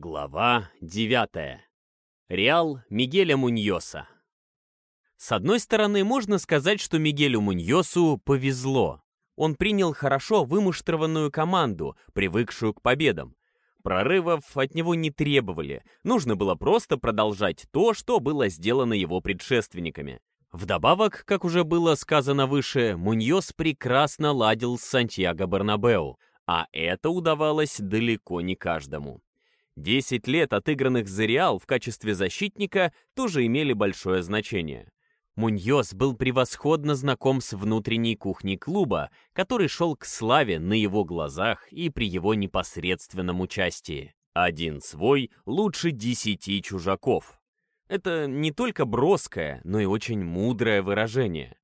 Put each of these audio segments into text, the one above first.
Глава 9. Реал Мигеля Муньоса. С одной стороны, можно сказать, что Мигелю Муньосу повезло. Он принял хорошо вымуштрованную команду, привыкшую к победам. Прорывов от него не требовали, нужно было просто продолжать то, что было сделано его предшественниками. Вдобавок, как уже было сказано выше, Муньос прекрасно ладил с Сантьяго Барнабеу, а это удавалось далеко не каждому. Десять лет, отыгранных за Реал в качестве защитника, тоже имели большое значение. Муньос был превосходно знаком с внутренней кухней клуба, который шел к славе на его глазах и при его непосредственном участии. Один свой лучше десяти чужаков. Это не только броское, но и очень мудрое выражение.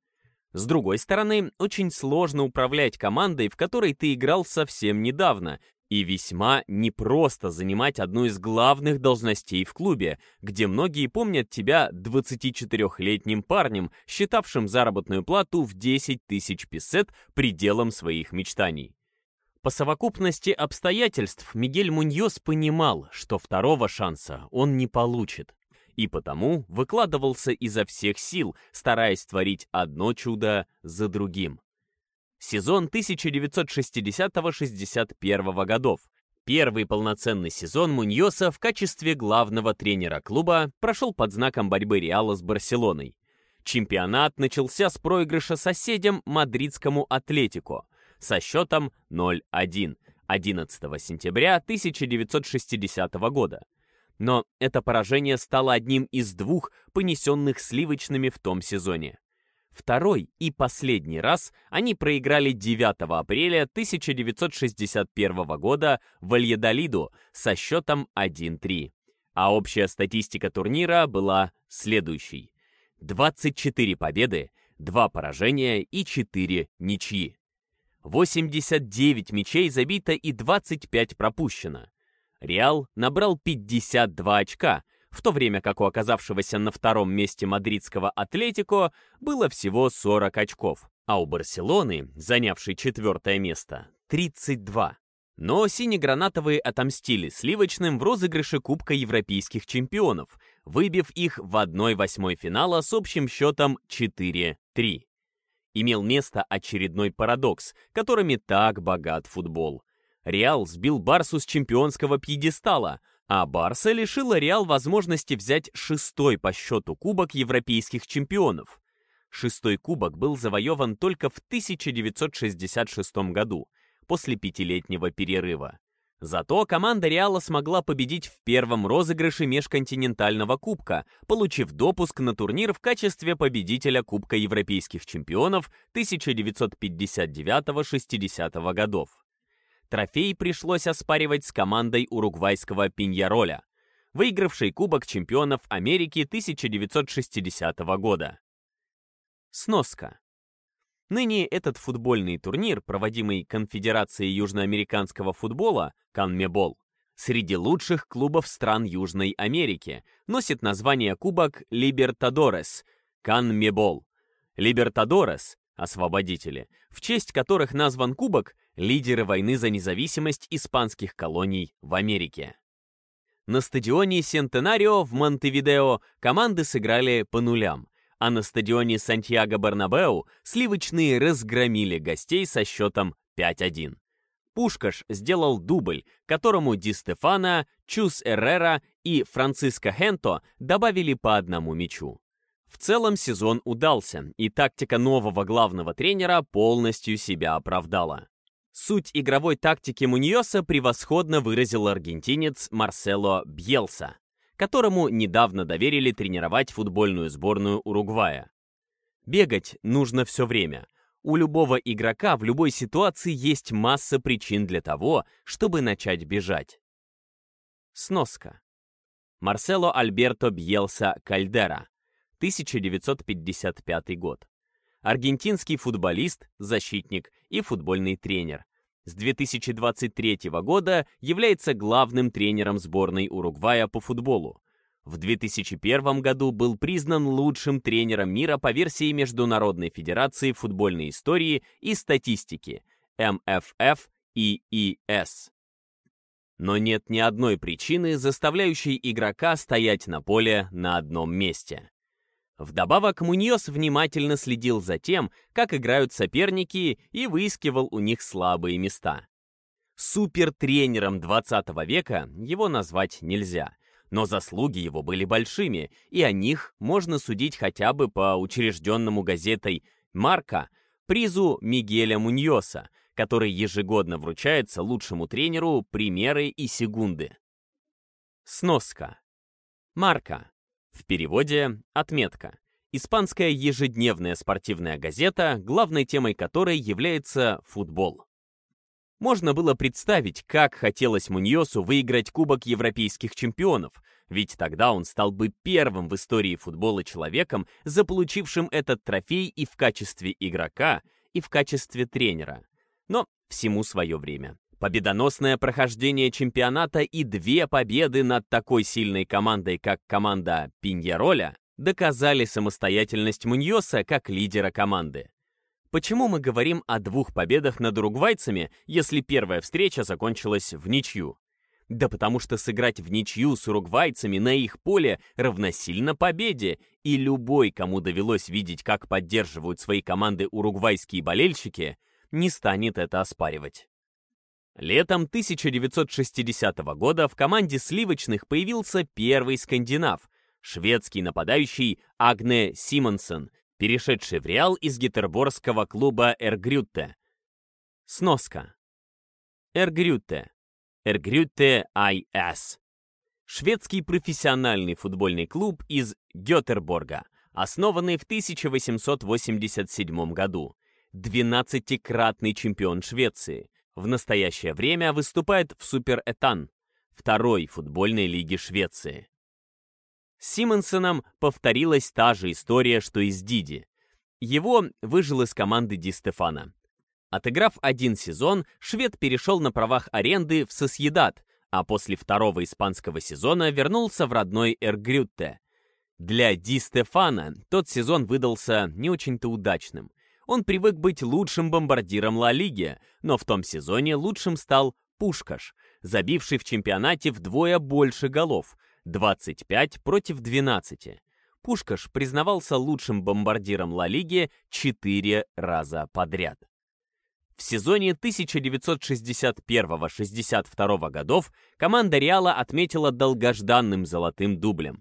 С другой стороны, очень сложно управлять командой, в которой ты играл совсем недавно, и весьма непросто занимать одну из главных должностей в клубе, где многие помнят тебя 24-летним парнем, считавшим заработную плату в 10 тысяч песет пределом своих мечтаний. По совокупности обстоятельств Мигель Муньос понимал, что второго шанса он не получит, и потому выкладывался изо всех сил, стараясь творить одно чудо за другим сезон 1960-61 годов. Первый полноценный сезон Муньоса в качестве главного тренера клуба прошел под знаком борьбы Реала с Барселоной. Чемпионат начался с проигрыша соседям мадридскому Атлетико со счетом 0-1 11 сентября 1960 года. Но это поражение стало одним из двух, понесенных сливочными в том сезоне. Второй и последний раз они проиграли 9 апреля 1961 года в Альедолиду со счетом 1-3. А общая статистика турнира была следующей. 24 победы, 2 поражения и 4 ничьи. 89 мячей забито и 25 пропущено. Реал набрал 52 очка, в то время как у оказавшегося на втором месте мадридского Атлетико было всего 40 очков, а у Барселоны, занявшей четвертое место, 32. Но синегранатовые отомстили сливочным в розыгрыше Кубка Европейских чемпионов, выбив их в 1-8 финала с общим счетом 4-3. Имел место очередной парадокс, которыми так богат футбол. Реал сбил Барсу с чемпионского пьедестала – а Барса лишила Реал возможности взять шестой по счету кубок европейских чемпионов. Шестой кубок был завоеван только в 1966 году, после пятилетнего перерыва. Зато команда Реала смогла победить в первом розыгрыше межконтинентального кубка, получив допуск на турнир в качестве победителя Кубка европейских чемпионов 1959-60 годов. Трофей пришлось оспаривать с командой уругвайского Пиньяроля, выигравшей Кубок чемпионов Америки 1960 года. Сноска. Ныне этот футбольный турнир, проводимый Конфедерацией южноамериканского футбола, Канмебол, среди лучших клубов стран Южной Америки, носит название Кубок Либертадорес, Канмебол. Либертадорес – освободители, в честь которых назван кубок, лидеры войны за независимость испанских колоний в Америке. На стадионе Сентенарио в Монтевидео команды сыграли по нулям, а на стадионе Сантьяго-Барнабеу сливочные разгромили гостей со счетом 5-1. Пушкаш сделал дубль, которому Ди Стефано, Чус Эррера и Франциско Хенто добавили по одному мячу. В целом сезон удался, и тактика нового главного тренера полностью себя оправдала. Суть игровой тактики Муньоса превосходно выразил аргентинец Марсело Бьелса, которому недавно доверили тренировать футбольную сборную Уругвая. Бегать нужно все время. У любого игрока в любой ситуации есть масса причин для того, чтобы начать бежать. Сноска. Марсело Альберто Бьелса Кальдера, 1955 год аргентинский футболист, защитник и футбольный тренер. С 2023 года является главным тренером сборной Уругвая по футболу. В 2001 году был признан лучшим тренером мира по версии Международной Федерации футбольной истории и статистики MFF и ES. Но нет ни одной причины, заставляющей игрока стоять на поле на одном месте. Вдобавок, Муньос внимательно следил за тем, как играют соперники и выискивал у них слабые места. Супертренером 20 века его назвать нельзя, но заслуги его были большими, и о них можно судить хотя бы по учрежденному газетой «Марка» призу Мигеля Муньоса, который ежегодно вручается лучшему тренеру примеры и секунды. Сноска. Марка. В переводе «отметка». Испанская ежедневная спортивная газета, главной темой которой является футбол. Можно было представить, как хотелось Муньосу выиграть Кубок Европейских чемпионов, ведь тогда он стал бы первым в истории футбола человеком, заполучившим этот трофей и в качестве игрока, и в качестве тренера. Но всему свое время. Победоносное прохождение чемпионата и две победы над такой сильной командой, как команда Пиньероля, доказали самостоятельность Муньоса как лидера команды. Почему мы говорим о двух победах над уругвайцами, если первая встреча закончилась в ничью? Да потому что сыграть в ничью с уругвайцами на их поле равносильно победе, и любой, кому довелось видеть, как поддерживают свои команды уругвайские болельщики, не станет это оспаривать. Летом 1960 года в команде сливочных появился первый скандинав, шведский нападающий Агне Симонсон, перешедший в Реал из гетерборгского клуба Эргрютте. Сноска. Эргрютте. Эргрютте IS. Шведский профессиональный футбольный клуб из Гетерборга, основанный в 1887 году. 12-кратный чемпион Швеции. В настоящее время выступает в Супер-Этан, второй футбольной лиги Швеции. С Симонсоном повторилась та же история, что и с Диди. Его выжил из команды Ди Стефана. Отыграв один сезон, швед перешел на правах аренды в Сосъедат, а после второго испанского сезона вернулся в родной Эргрютте. Для Ди Стефана тот сезон выдался не очень-то удачным. Он привык быть лучшим бомбардиром Ла Лиги, но в том сезоне лучшим стал Пушкаш, забивший в чемпионате вдвое больше голов – 25 против 12. Пушкаш признавался лучшим бомбардиром Ла Лиги 4 раза подряд. В сезоне 1961-62 годов команда Реала отметила долгожданным золотым дублем.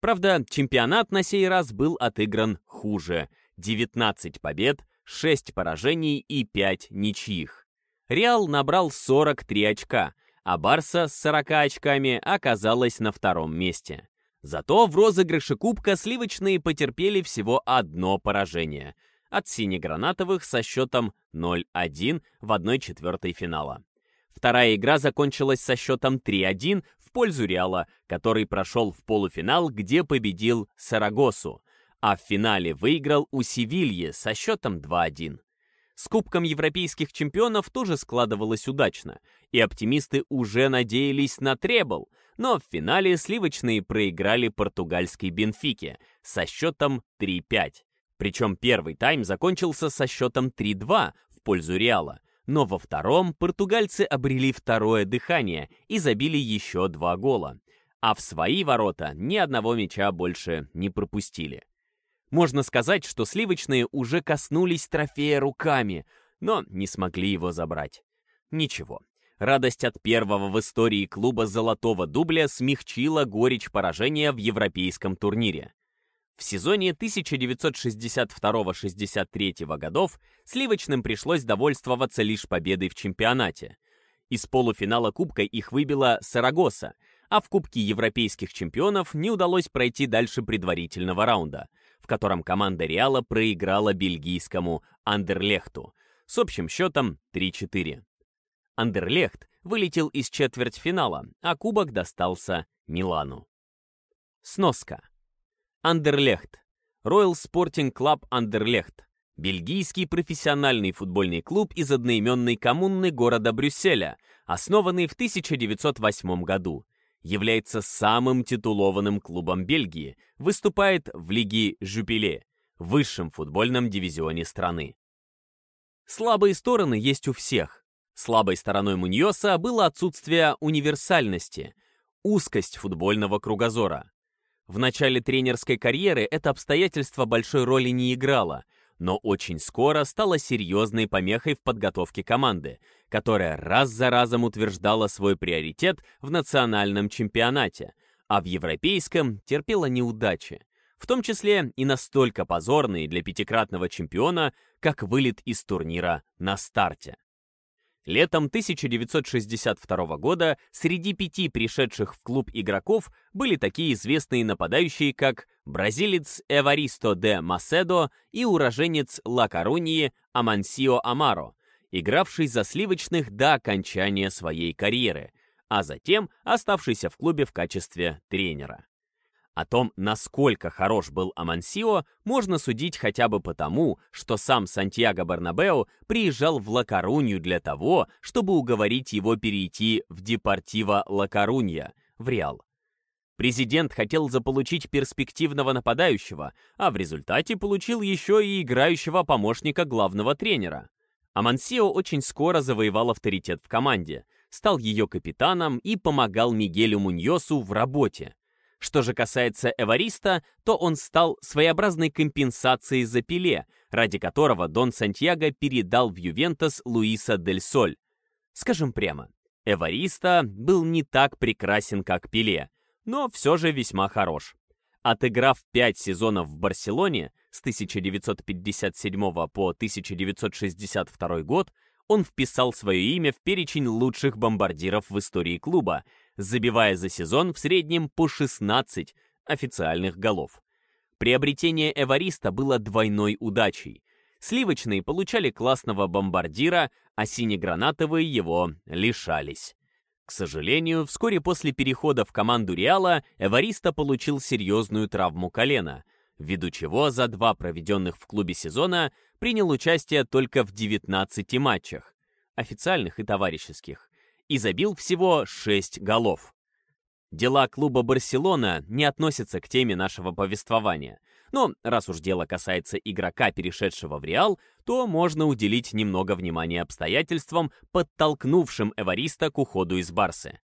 Правда, чемпионат на сей раз был отыгран хуже – 19 побед, 6 поражений и 5 ничьих. Реал набрал 43 очка, а Барса с 40 очками оказалась на втором месте. Зато в розыгрыше Кубка сливочные потерпели всего одно поражение от синегранатовых со счетом 0-1 в 1-4 финала. Вторая игра закончилась со счетом 3-1 в пользу Реала, который прошел в полуфинал, где победил Сарагосу, а в финале выиграл у Севильи со счетом 2-1. С Кубком Европейских чемпионов тоже складывалось удачно, и оптимисты уже надеялись на требл, но в финале сливочные проиграли португальской Бенфике со счетом 3-5. Причем первый тайм закончился со счетом 3-2 в пользу Реала, но во втором португальцы обрели второе дыхание и забили еще два гола, а в свои ворота ни одного мяча больше не пропустили. Можно сказать, что сливочные уже коснулись трофея руками, но не смогли его забрать. Ничего. Радость от первого в истории клуба «Золотого дубля» смягчила горечь поражения в европейском турнире. В сезоне 1962-63 годов сливочным пришлось довольствоваться лишь победой в чемпионате. Из полуфинала Кубка их выбила Сарагоса, а в Кубке европейских чемпионов не удалось пройти дальше предварительного раунда – в котором команда Реала проиграла бельгийскому Андерлехту с общим счетом 3-4. Андерлехт вылетел из четвертьфинала, а кубок достался Милану. Сноска. Андерлехт. Royal Sporting Club Андерлехт. Бельгийский профессиональный футбольный клуб из одноименной коммуны города Брюсселя, основанный в 1908 году является самым титулованным клубом Бельгии, выступает в Лиге Жупиле, высшем футбольном дивизионе страны. Слабые стороны есть у всех. Слабой стороной Муньоса было отсутствие универсальности, узкость футбольного кругозора. В начале тренерской карьеры это обстоятельство большой роли не играло, но очень скоро стало серьезной помехой в подготовке команды, которая раз за разом утверждала свой приоритет в национальном чемпионате, а в европейском терпела неудачи, в том числе и настолько позорные для пятикратного чемпиона, как вылет из турнира на старте. Летом 1962 года среди пяти пришедших в клуб игроков были такие известные нападающие, как бразилец Эваристо де Маседо и уроженец Ла Коруньи Амансио Амаро, игравший за сливочных до окончания своей карьеры, а затем оставшийся в клубе в качестве тренера. О том, насколько хорош был Амансио, можно судить хотя бы потому, что сам Сантьяго Барнабео приезжал в Ла-Корунью для того, чтобы уговорить его перейти в Депортиво Ла-Корунья, в Реал. Президент хотел заполучить перспективного нападающего, а в результате получил еще и играющего помощника главного тренера. Амансио очень скоро завоевал авторитет в команде, стал ее капитаном и помогал Мигелю Муньосу в работе. Что же касается Эвариста, то он стал своеобразной компенсацией за Пеле, ради которого Дон Сантьяго передал в Ювентус Луиса Дель Соль. Скажем прямо, Эвариста был не так прекрасен, как Пеле, но все же весьма хорош. Отыграв пять сезонов в Барселоне с 1957 по 1962 год, он вписал свое имя в перечень лучших бомбардиров в истории клуба, забивая за сезон в среднем по 16 официальных голов. Приобретение Эвариста было двойной удачей. Сливочные получали классного бомбардира, а синегранатовые его лишались. К сожалению, вскоре после перехода в команду Реала Эвариста получил серьезную травму колена, ввиду чего за два проведенных в клубе сезона принял участие только в 19 матчах, официальных и товарищеских, и забил всего 6 голов. Дела клуба «Барселона» не относятся к теме нашего повествования. Но раз уж дело касается игрока, перешедшего в Реал, то можно уделить немного внимания обстоятельствам, подтолкнувшим Эвариста к уходу из Барсы.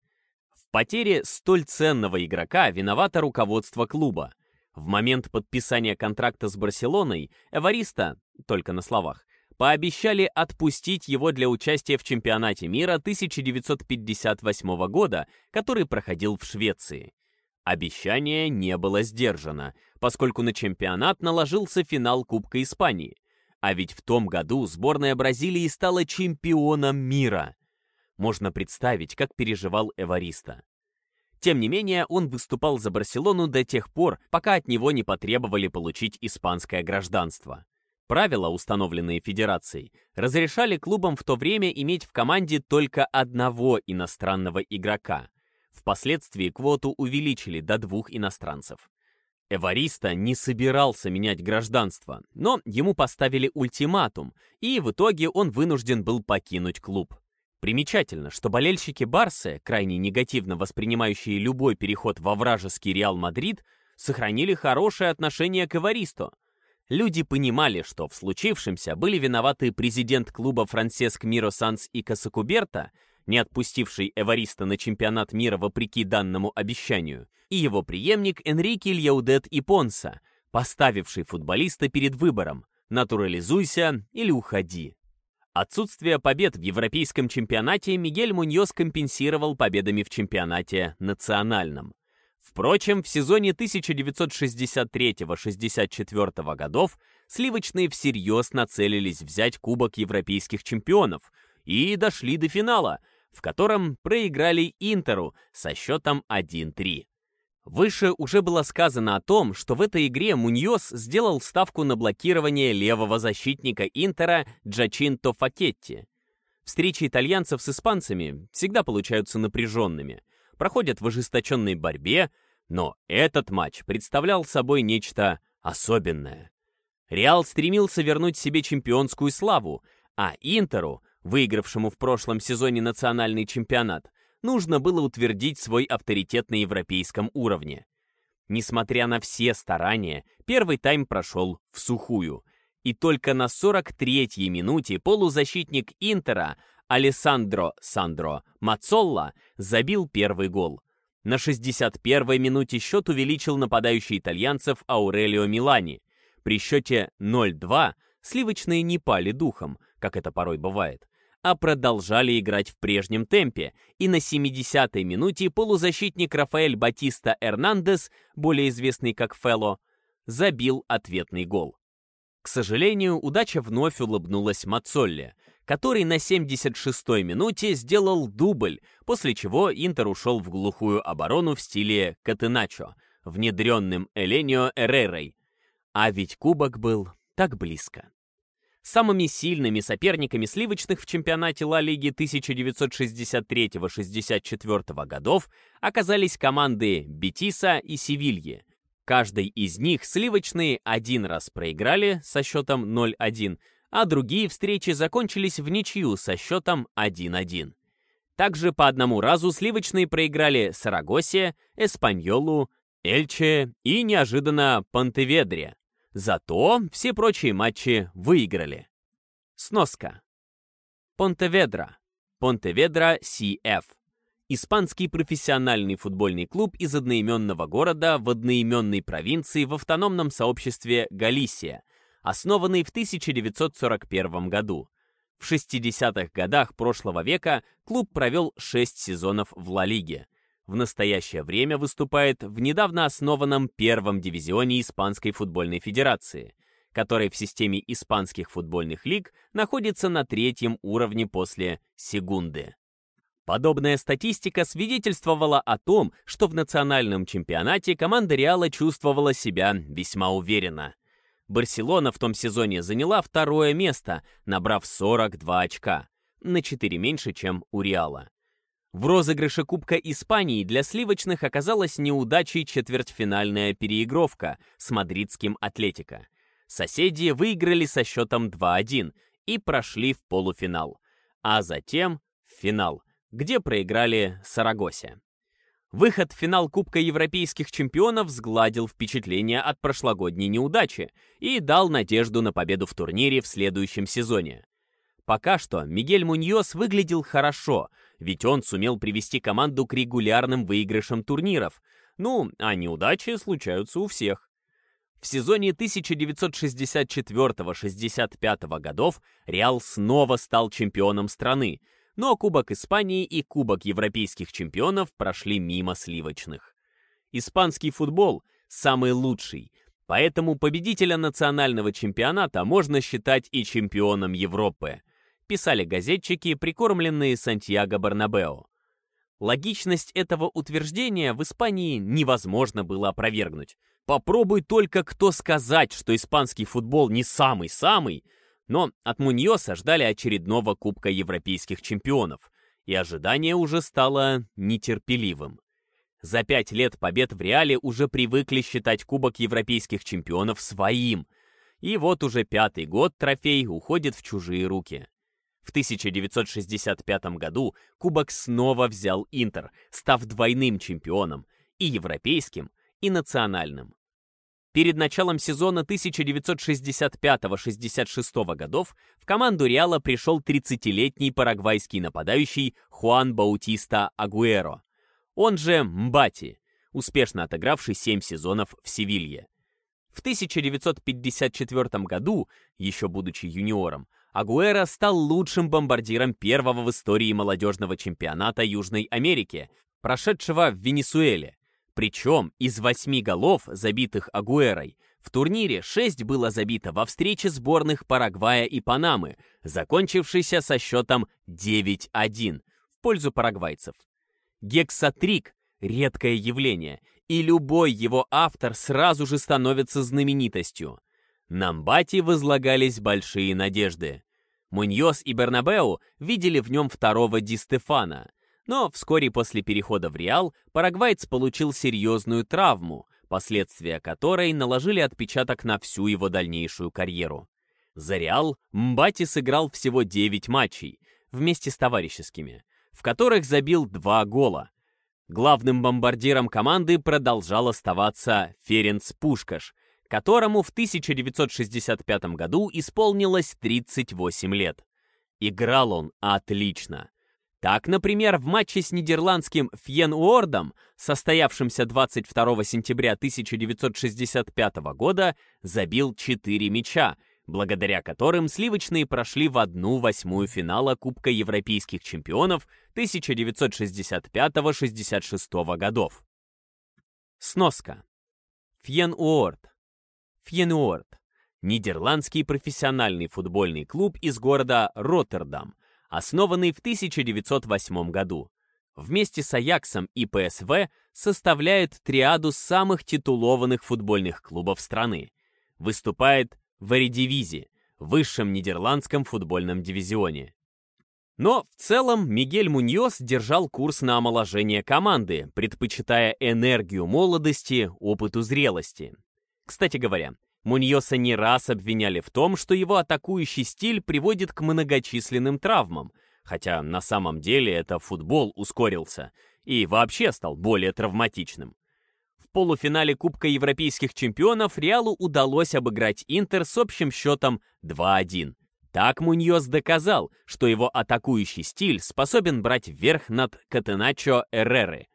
В потере столь ценного игрока виновато руководство клуба. В момент подписания контракта с Барселоной Эвариста, только на словах, пообещали отпустить его для участия в чемпионате мира 1958 года, который проходил в Швеции. Обещание не было сдержано, поскольку на чемпионат наложился финал Кубка Испании. А ведь в том году сборная Бразилии стала чемпионом мира. Можно представить, как переживал Эвариста. Тем не менее, он выступал за Барселону до тех пор, пока от него не потребовали получить испанское гражданство. Правила, установленные Федерацией, разрешали клубам в то время иметь в команде только одного иностранного игрока. Впоследствии квоту увеличили до двух иностранцев. Эвариста не собирался менять гражданство, но ему поставили ультиматум, и в итоге он вынужден был покинуть клуб. Примечательно, что болельщики Барсы, крайне негативно воспринимающие любой переход во вражеский Реал Мадрид, сохранили хорошее отношение к Эваристу, Люди понимали, что в случившемся были виноваты президент клуба Франсеск Миро Санс и Касакуберта, не отпустивший Эвариста на чемпионат мира вопреки данному обещанию, и его преемник Энрике Льяудет и Понса, поставивший футболиста перед выбором «натурализуйся или уходи». Отсутствие побед в европейском чемпионате Мигель Муньос компенсировал победами в чемпионате национальном. Впрочем, в сезоне 1963-64 годов сливочные всерьез нацелились взять Кубок Европейских чемпионов и дошли до финала, в котором проиграли Интеру со счетом 1-3. Выше уже было сказано о том, что в этой игре Муньос сделал ставку на блокирование левого защитника Интера Джачинто Факетти. Встречи итальянцев с испанцами всегда получаются напряженными – проходят в ожесточенной борьбе, но этот матч представлял собой нечто особенное. Реал стремился вернуть себе чемпионскую славу, а Интеру, выигравшему в прошлом сезоне национальный чемпионат, нужно было утвердить свой авторитет на европейском уровне. Несмотря на все старания, первый тайм прошел в сухую. И только на 43-й минуте полузащитник Интера Алессандро Сандро Мацолла забил первый гол. На 61-й минуте счет увеличил нападающий итальянцев Аурелио Милани. При счете 0-2 сливочные не пали духом, как это порой бывает, а продолжали играть в прежнем темпе, и на 70-й минуте полузащитник Рафаэль Батиста Эрнандес, более известный как Фелло, забил ответный гол. К сожалению, удача вновь улыбнулась Мацолле, который на 76-й минуте сделал дубль, после чего Интер ушел в глухую оборону в стиле Катеначо, внедренным Эленио Эррерой. А ведь кубок был так близко. Самыми сильными соперниками сливочных в чемпионате Ла Лиги 1963-64 годов оказались команды Бетиса и Севильи. Каждой из них сливочные один раз проиграли со счетом 0-1, а другие встречи закончились в ничью со счетом 1-1. Также по одному разу сливочные проиграли Сарагосе, Эспаньолу, Эльче и неожиданно Пантеведре. Зато все прочие матчи выиграли. Сноска. Понтеведра. Понтеведра CF. Испанский профессиональный футбольный клуб из одноименного города в одноименной провинции в автономном сообществе Галисия, основанный в 1941 году. В 60-х годах прошлого века клуб провел 6 сезонов в Ла Лиге – в настоящее время выступает в недавно основанном первом дивизионе Испанской футбольной федерации, который в системе испанских футбольных лиг находится на третьем уровне после Сегунды. Подобная статистика свидетельствовала о том, что в национальном чемпионате команда Реала чувствовала себя весьма уверенно. Барселона в том сезоне заняла второе место, набрав 42 очка, на 4 меньше, чем у Реала. В розыгрыше Кубка Испании для сливочных оказалась неудачей четвертьфинальная переигровка с мадридским «Атлетико». Соседи выиграли со счетом 2-1 и прошли в полуфинал, а затем в финал, где проиграли Сарагосе. Выход в финал Кубка Европейских чемпионов сгладил впечатление от прошлогодней неудачи и дал надежду на победу в турнире в следующем сезоне. Пока что Мигель Муньос выглядел хорошо, ведь он сумел привести команду к регулярным выигрышам турниров. Ну, а неудачи случаются у всех. В сезоне 1964-65 годов Реал снова стал чемпионом страны, но Кубок Испании и Кубок Европейских чемпионов прошли мимо сливочных. Испанский футбол самый лучший, поэтому победителя национального чемпионата можно считать и чемпионом Европы писали газетчики, прикормленные Сантьяго Барнабео. Логичность этого утверждения в Испании невозможно было опровергнуть. Попробуй только кто сказать, что испанский футбол не самый-самый, но от Муньоса ждали очередного Кубка Европейских чемпионов, и ожидание уже стало нетерпеливым. За пять лет побед в Реале уже привыкли считать Кубок Европейских чемпионов своим, и вот уже пятый год трофей уходит в чужие руки. В 1965 году Кубок снова взял Интер, став двойным чемпионом, и европейским, и национальным. Перед началом сезона 1965-66 годов в команду Реала пришел 30-летний парагвайский нападающий Хуан Баутиста Агуэро, он же Мбати, успешно отыгравший 7 сезонов в Севилье. В 1954 году, еще будучи юниором, Агуэра стал лучшим бомбардиром первого в истории молодежного чемпионата Южной Америки, прошедшего в Венесуэле. Причем из восьми голов, забитых Агуэрой, в турнире шесть было забито во встрече сборных Парагвая и Панамы, закончившейся со счетом 9-1 в пользу парагвайцев. Гексатрик — редкое явление, и любой его автор сразу же становится знаменитостью. На Мбати возлагались большие надежды. Муньос и Бернабеу видели в нем второго Ди Стефана, но вскоре после перехода в Реал парагвайц получил серьезную травму, последствия которой наложили отпечаток на всю его дальнейшую карьеру. За Реал Мбати сыграл всего 9 матчей, вместе с товарищескими, в которых забил два гола. Главным бомбардиром команды продолжал оставаться Ференц Пушкаш, которому в 1965 году исполнилось 38 лет. Играл он отлично. Так, например, в матче с нидерландским Фьен-Уордом, состоявшемся 22 сентября 1965 года, забил 4 мяча, благодаря которым сливочные прошли в одну восьмую финала Кубка Европейских чемпионов 1965-66 годов. Сноска. Фьен-Уорд. Фьен-Уорд. Нидерландский профессиональный футбольный клуб из города Роттердам, основанный в 1908 году. Вместе с Аяксом и ПСВ составляет триаду самых титулованных футбольных клубов страны. Выступает в Эридивизе, высшем нидерландском футбольном дивизионе. Но в целом Мигель Муньос держал курс на омоложение команды, предпочитая энергию молодости опыту зрелости. Кстати говоря, Муньоса не раз обвиняли в том, что его атакующий стиль приводит к многочисленным травмам, хотя на самом деле это футбол ускорился и вообще стал более травматичным. В полуфинале Кубка Европейских чемпионов Реалу удалось обыграть Интер с общим счетом 2-1. Так Муньос доказал, что его атакующий стиль способен брать верх над Катеначо Эрреры,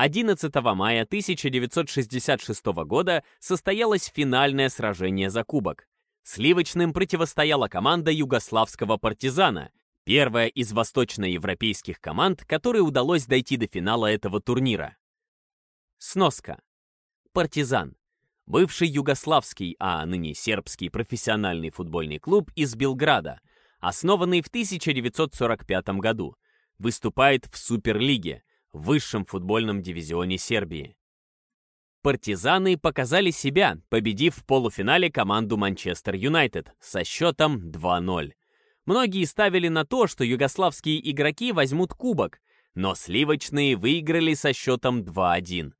11 мая 1966 года состоялось финальное сражение за кубок. Сливочным противостояла команда югославского партизана, первая из восточноевропейских команд, которой удалось дойти до финала этого турнира. Сноска. Партизан. Бывший югославский, а ныне сербский профессиональный футбольный клуб из Белграда, основанный в 1945 году, выступает в Суперлиге, в высшем футбольном дивизионе Сербии. Партизаны показали себя, победив в полуфинале команду Манчестер Юнайтед со счетом 2-0. Многие ставили на то, что югославские игроки возьмут кубок, но сливочные выиграли со счетом 2-1.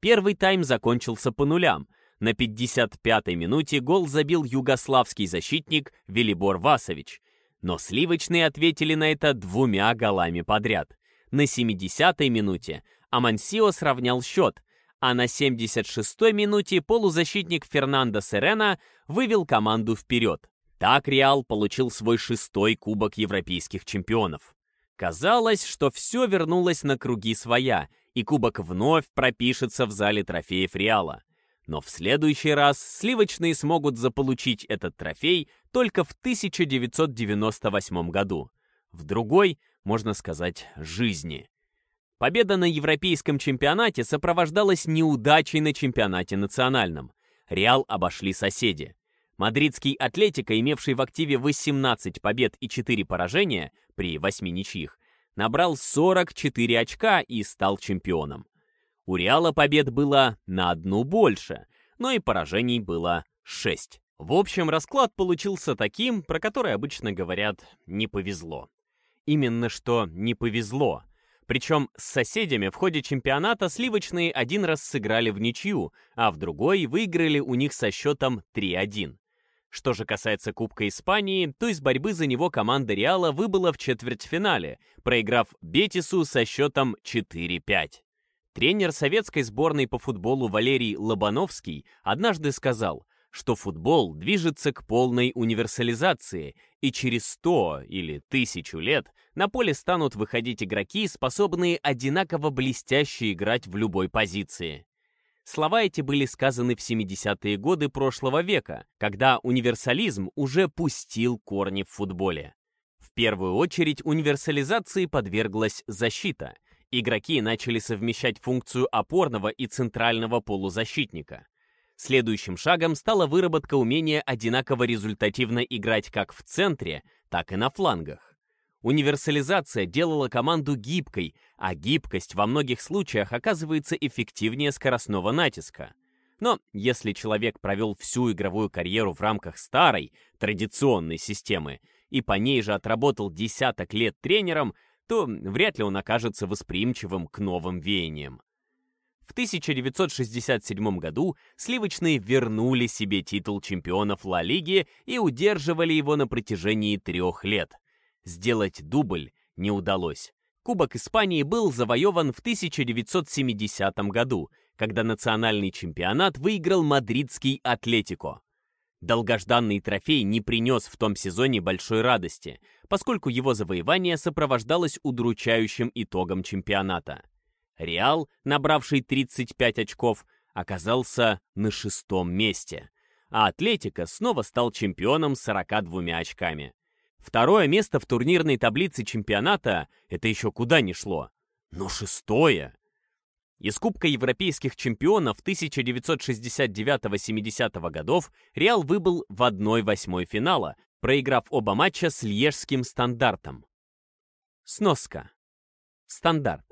Первый тайм закончился по нулям. На 55-й минуте гол забил югославский защитник Велибор Васович, но сливочные ответили на это двумя голами подряд. На 70-й минуте Амансио сравнял счет, а на 76-й минуте полузащитник Фернандо Серена вывел команду вперед. Так Реал получил свой шестой кубок европейских чемпионов. Казалось, что все вернулось на круги своя, и кубок вновь пропишется в зале трофеев Реала. Но в следующий раз сливочные смогут заполучить этот трофей только в 1998 году. В другой можно сказать, жизни. Победа на европейском чемпионате сопровождалась неудачей на чемпионате национальном. Реал обошли соседи. Мадридский Атлетико, имевший в активе 18 побед и 4 поражения при 8 ничьих, набрал 44 очка и стал чемпионом. У Реала побед было на одну больше, но и поражений было 6. В общем, расклад получился таким, про который обычно говорят «не повезло». Именно что не повезло. Причем с соседями в ходе чемпионата сливочные один раз сыграли в ничью, а в другой выиграли у них со счетом 3-1. Что же касается Кубка Испании, то из борьбы за него команда Реала выбыла в четвертьфинале, проиграв Бетису со счетом 4-5. Тренер советской сборной по футболу Валерий Лобановский однажды сказал, что футбол движется к полной универсализации, и через сто или тысячу лет на поле станут выходить игроки, способные одинаково блестяще играть в любой позиции. Слова эти были сказаны в 70-е годы прошлого века, когда универсализм уже пустил корни в футболе. В первую очередь универсализации подверглась защита. Игроки начали совмещать функцию опорного и центрального полузащитника. Следующим шагом стала выработка умения одинаково результативно играть как в центре, так и на флангах. Универсализация делала команду гибкой, а гибкость во многих случаях оказывается эффективнее скоростного натиска. Но если человек провел всю игровую карьеру в рамках старой, традиционной системы и по ней же отработал десяток лет тренером, то вряд ли он окажется восприимчивым к новым веяниям. В 1967 году сливочные вернули себе титул чемпионов Ла Лиги и удерживали его на протяжении трех лет. Сделать дубль не удалось. Кубок Испании был завоеван в 1970 году, когда национальный чемпионат выиграл мадридский Атлетико. Долгожданный трофей не принес в том сезоне большой радости, поскольку его завоевание сопровождалось удручающим итогом чемпионата. Реал, набравший 35 очков, оказался на шестом месте, а Атлетика снова стал чемпионом с 42 очками. Второе место в турнирной таблице чемпионата — это еще куда ни шло. Но шестое! Из Кубка Европейских чемпионов 1969-70 годов Реал выбыл в 1-8 финала, проиграв оба матча с льежским стандартом. Сноска. Стандарт.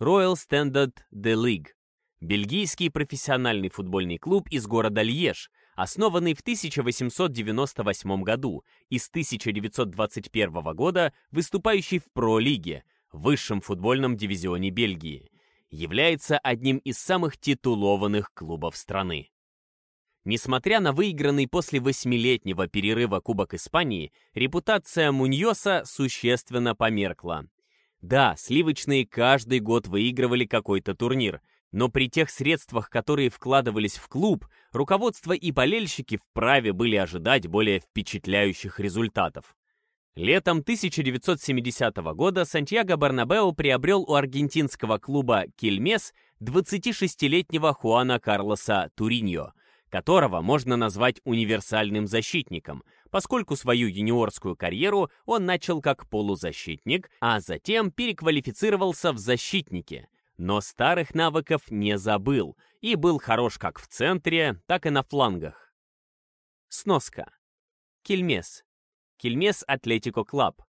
Royal Standard de League. Бельгийский профессиональный футбольный клуб из города Льеж, основанный в 1898 году и с 1921 года выступающий в Про-лиге, высшем футбольном дивизионе Бельгии является одним из самых титулованных клубов страны. Несмотря на выигранный после восьмилетнего перерыва Кубок Испании, репутация Муньоса существенно померкла. Да, сливочные каждый год выигрывали какой-то турнир, но при тех средствах, которые вкладывались в клуб, руководство и болельщики вправе были ожидать более впечатляющих результатов. Летом 1970 года Сантьяго Барнабео приобрел у аргентинского клуба «Кельмес» 26-летнего Хуана Карлоса Туриньо, которого можно назвать универсальным защитником, поскольку свою юниорскую карьеру он начал как полузащитник, а затем переквалифицировался в защитники. Но старых навыков не забыл и был хорош как в центре, так и на флангах. Сноска. Кильмес Кильмес Атлетико Клаб.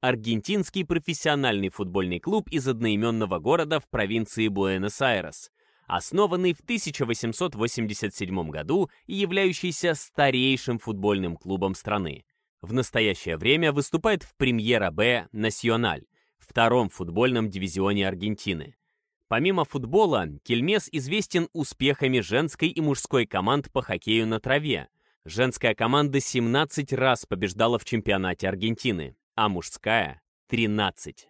Аргентинский профессиональный футбольный клуб из одноименного города в провинции Буэнос-Айрес, основанный в 1887 году и являющийся старейшим футбольным клубом страны. В настоящее время выступает в Премьера Б Националь, втором футбольном дивизионе Аргентины. Помимо футбола, Кельмес известен успехами женской и мужской команд по хоккею на траве, Женская команда 17 раз побеждала в чемпионате Аргентины, а мужская — 13.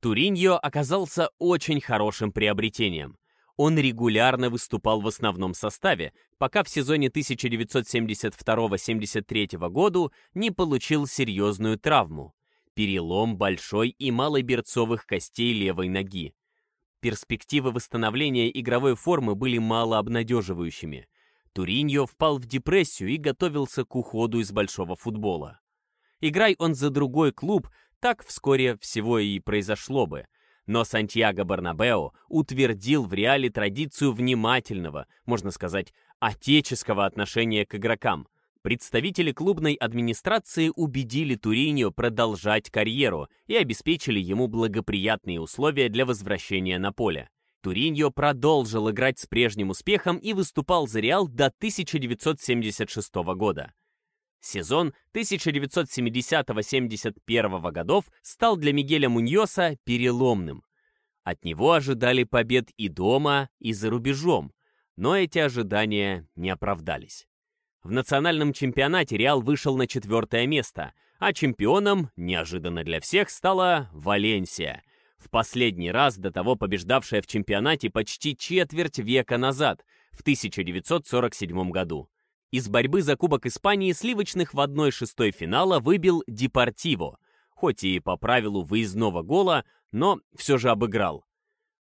Туриньо оказался очень хорошим приобретением. Он регулярно выступал в основном составе, пока в сезоне 1972-73 году не получил серьезную травму – перелом большой и малой берцовых костей левой ноги. Перспективы восстановления игровой формы были мало обнадеживающими. Туриньо впал в депрессию и готовился к уходу из большого футбола. Играй он за другой клуб, так вскоре всего и произошло бы. Но Сантьяго Барнабео утвердил в Реале традицию внимательного, можно сказать, отеческого отношения к игрокам. Представители клубной администрации убедили Туриньо продолжать карьеру и обеспечили ему благоприятные условия для возвращения на поле. Туриньо продолжил играть с прежним успехом и выступал за Реал до 1976 года. Сезон 1970-71 годов стал для Мигеля Муньоса переломным. От него ожидали побед и дома, и за рубежом, но эти ожидания не оправдались. В национальном чемпионате Реал вышел на четвертое место, а чемпионом, неожиданно для всех, стала Валенсия – в последний раз до того побеждавшая в чемпионате почти четверть века назад, в 1947 году. Из борьбы за Кубок Испании сливочных в 1-6 финала выбил Депортиво, хоть и по правилу выездного гола, но все же обыграл.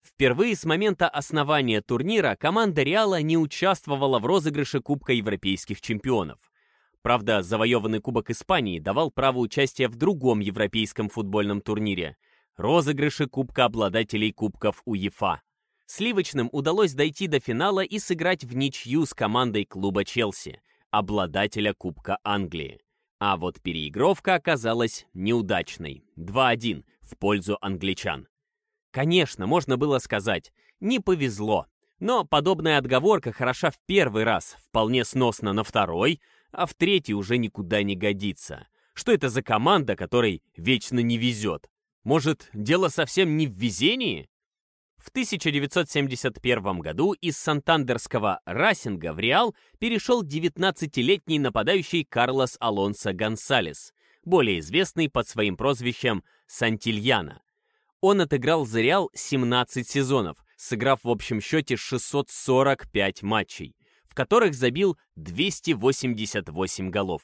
Впервые с момента основания турнира команда Реала не участвовала в розыгрыше Кубка Европейских чемпионов. Правда, завоеванный Кубок Испании давал право участия в другом европейском футбольном турнире – розыгрыши Кубка обладателей Кубков УЕФА. Сливочным удалось дойти до финала и сыграть в ничью с командой клуба Челси, обладателя Кубка Англии. А вот переигровка оказалась неудачной. 2-1 в пользу англичан. Конечно, можно было сказать, не повезло. Но подобная отговорка хороша в первый раз, вполне сносно на второй, а в третий уже никуда не годится. Что это за команда, которой вечно не везет? Может, дело совсем не в везении? В 1971 году из сантандерского «Рассинга» в «Реал» перешел 19-летний нападающий Карлос Алонсо Гонсалес, более известный под своим прозвищем Сантильяна. Он отыграл за «Реал» 17 сезонов, сыграв в общем счете 645 матчей. в которых забил 288 голов.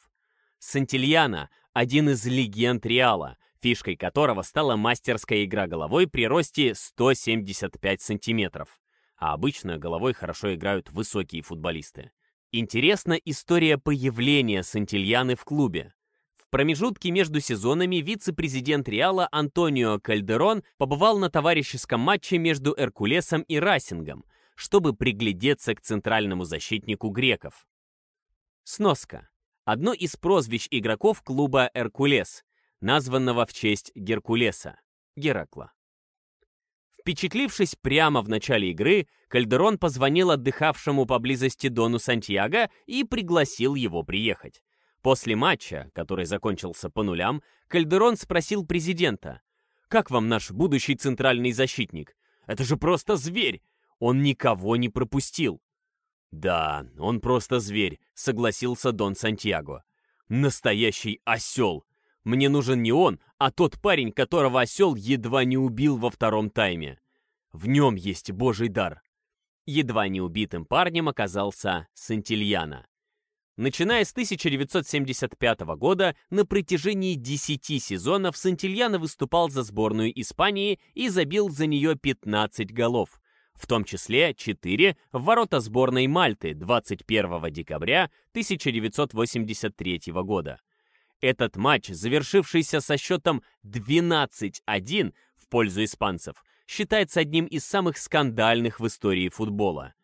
Сантильяна – один из легенд Реала, фишкой которого стала мастерская игра головой при росте 175 сантиметров. А обычно головой хорошо играют высокие футболисты. Интересна история появления Сантильяны в клубе. В промежутке между сезонами вице-президент Реала Антонио Кальдерон побывал на товарищеском матче между Эркулесом и Расингом, чтобы приглядеться к центральному защитнику греков. Сноска. Одно из прозвищ игроков клуба «Эркулес», названного в честь Геркулеса, Геракла. Впечатлившись прямо в начале игры, Кальдерон позвонил отдыхавшему поблизости Дону Сантьяго и пригласил его приехать. После матча, который закончился по нулям, Кальдерон спросил президента, «Как вам наш будущий центральный защитник? Это же просто зверь! Он никого не пропустил!» «Да, он просто зверь», — согласился Дон Сантьяго. «Настоящий осел! Мне нужен не он, а тот парень, которого осел едва не убил во втором тайме. В нем есть божий дар». Едва не убитым парнем оказался Сантильяна. Начиная с 1975 года, на протяжении 10 сезонов Сантильяно выступал за сборную Испании и забил за нее 15 голов, в том числе 4 в ворота сборной Мальты 21 декабря 1983 года. Этот матч, завершившийся со счетом 12-1 в пользу испанцев, считается одним из самых скандальных в истории футбола.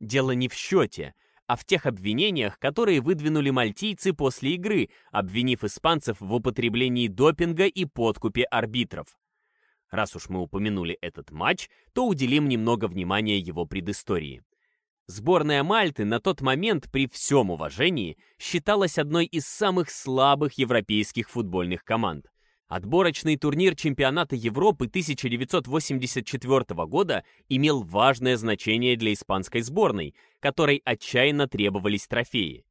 Дело не в счете – а в тех обвинениях, которые выдвинули мальтийцы после игры, обвинив испанцев в употреблении допинга и подкупе арбитров. Раз уж мы упомянули этот матч, то уделим немного внимания его предыстории. Сборная Мальты на тот момент, при всем уважении, считалась одной из самых слабых европейских футбольных команд. Отборочный турнир чемпионата Европы 1984 года имел важное значение для испанской сборной, которой отчаянно требовались трофеи.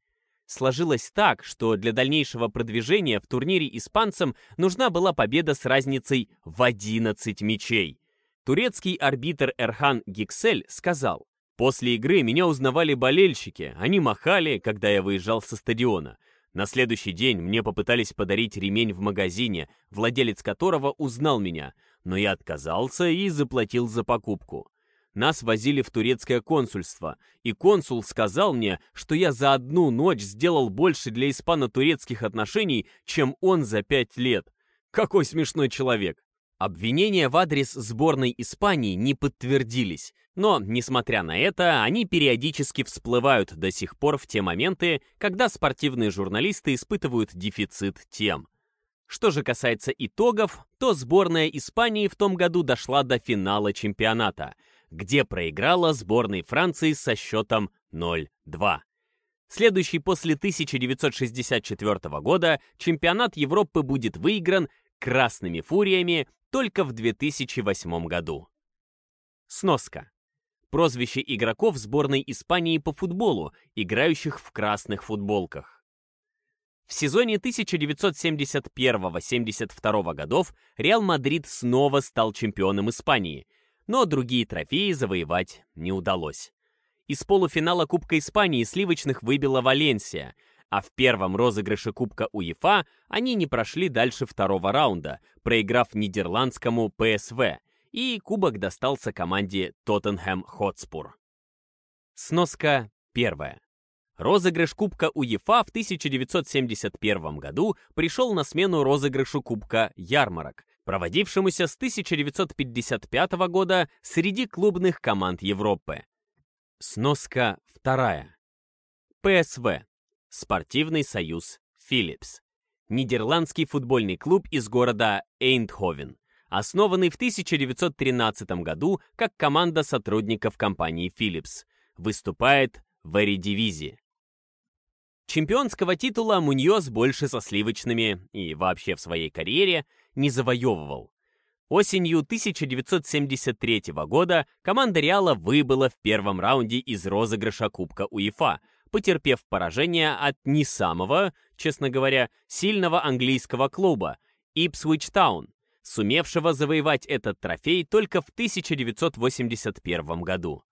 Сложилось так, что для дальнейшего продвижения в турнире испанцам нужна была победа с разницей в 11 мячей. Турецкий арбитр Эрхан Гиксель сказал, «После игры меня узнавали болельщики, они махали, когда я выезжал со стадиона. На следующий день мне попытались подарить ремень в магазине, владелец которого узнал меня, но я отказался и заплатил за покупку. Нас возили в турецкое консульство, и консул сказал мне, что я за одну ночь сделал больше для испано-турецких отношений, чем он за пять лет. Какой смешной человек! Обвинения в адрес сборной Испании не подтвердились, но, несмотря на это, они периодически всплывают до сих пор в те моменты, когда спортивные журналисты испытывают дефицит тем. Что же касается итогов, то сборная Испании в том году дошла до финала чемпионата, где проиграла сборной Франции со счетом 0-2. Следующий после 1964 года чемпионат Европы будет выигран красными фуриями только в 2008 году. Сноска. Прозвище игроков сборной Испании по футболу, играющих в красных футболках. В сезоне 1971-72 годов Реал Мадрид снова стал чемпионом Испании, но другие трофеи завоевать не удалось. Из полуфинала Кубка Испании сливочных выбила Валенсия, а в первом розыгрыше Кубка УЕФА они не прошли дальше второго раунда, проиграв нидерландскому ПСВ, и кубок достался команде Тоттенхэм Хотспур. Сноска первая. Розыгрыш Кубка УЕФА в 1971 году пришел на смену розыгрышу Кубка Ярмарок, проводившемуся с 1955 года среди клубных команд Европы. Сноска вторая. ПСВ Спортивный союз «Филлипс». Нидерландский футбольный клуб из города Эйндховен, основанный в 1913 году как команда сотрудников компании Philips, выступает в Эридивизии. Чемпионского титула Муньоз больше со сливочными и вообще в своей карьере не завоевывал. Осенью 1973 года команда Реала выбыла в первом раунде из розыгрыша Кубка УЕФА – потерпев поражение от не самого, честно говоря, сильного английского клуба Ipswich Town, сумевшего завоевать этот трофей только в 1981 году.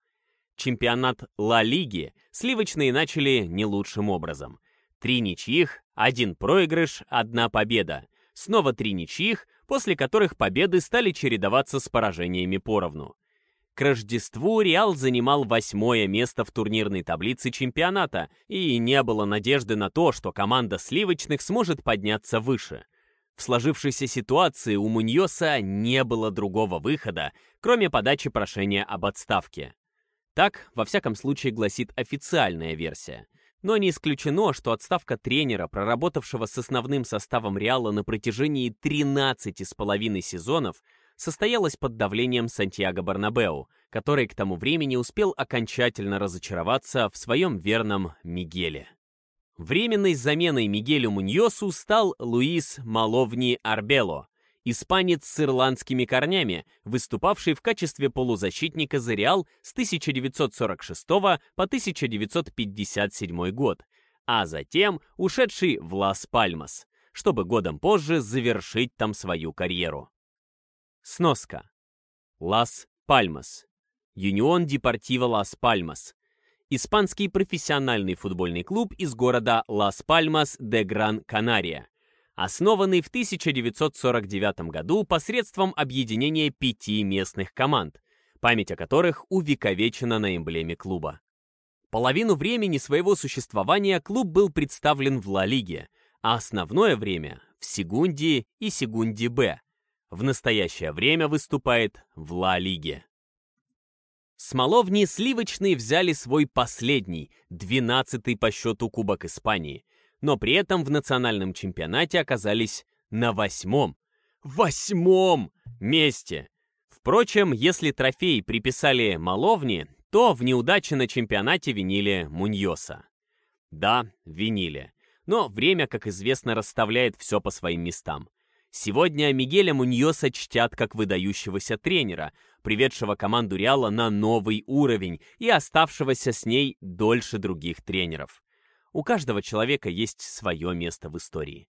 Чемпионат Ла Лиги сливочные начали не лучшим образом. Три ничьих, один проигрыш, одна победа. Снова три ничьих, после которых победы стали чередоваться с поражениями поровну. К Рождеству Реал занимал восьмое место в турнирной таблице чемпионата, и не было надежды на то, что команда сливочных сможет подняться выше. В сложившейся ситуации у Муньоса не было другого выхода, кроме подачи прошения об отставке. Так, во всяком случае, гласит официальная версия. Но не исключено, что отставка тренера, проработавшего с основным составом Реала на протяжении 13 с половиной сезонов, состоялась под давлением Сантьяго Барнабеу, который к тому времени успел окончательно разочароваться в своем верном Мигеле. Временной заменой Мигелю Муньосу стал Луис Маловни Арбело, испанец с ирландскими корнями, выступавший в качестве полузащитника за Реал с 1946 по 1957 год, а затем ушедший в Лас-Пальмас, чтобы годом позже завершить там свою карьеру. Сноска. Лас-Пальмас. Юнион Депортиво Лас-Пальмас. Испанский профессиональный футбольный клуб из города Лас-Пальмас де Гран-Канария, основанный в 1949 году посредством объединения пяти местных команд, память о которых увековечена на эмблеме клуба. Половину времени своего существования клуб был представлен в Ла-Лиге, а основное время — в Сегунде и Сегунде Б, в настоящее время выступает в Ла-Лиге. Смоловни сливочные взяли свой последний, двенадцатый по счету Кубок Испании, но при этом в национальном чемпионате оказались на восьмом, восьмом месте. Впрочем, если трофей приписали Маловни, то в неудаче на чемпионате винили Муньоса. Да, винили. Но время, как известно, расставляет все по своим местам. Сегодня Мигеля Муньоса чтят как выдающегося тренера, приведшего команду Реала на новый уровень и оставшегося с ней дольше других тренеров. У каждого человека есть свое место в истории.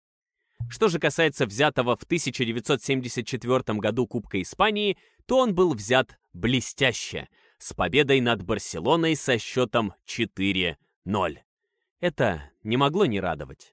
Что же касается взятого в 1974 году Кубка Испании, то он был взят блестяще, с победой над Барселоной со счетом 4-0. Это не могло не радовать.